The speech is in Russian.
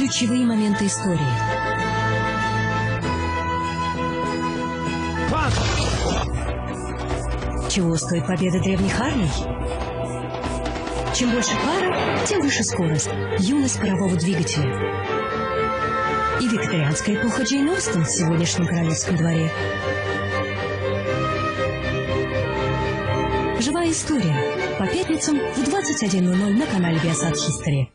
Ключевые моменты истории. Чего стоит победа древних армий? Чем больше пара, тем выше скорость. Юность парового двигателя. И викторианская эпоха Джейн Остин в сегодняшнем королевском дворе. Живая история. По пятницам в 21.00 на канале Viasat History.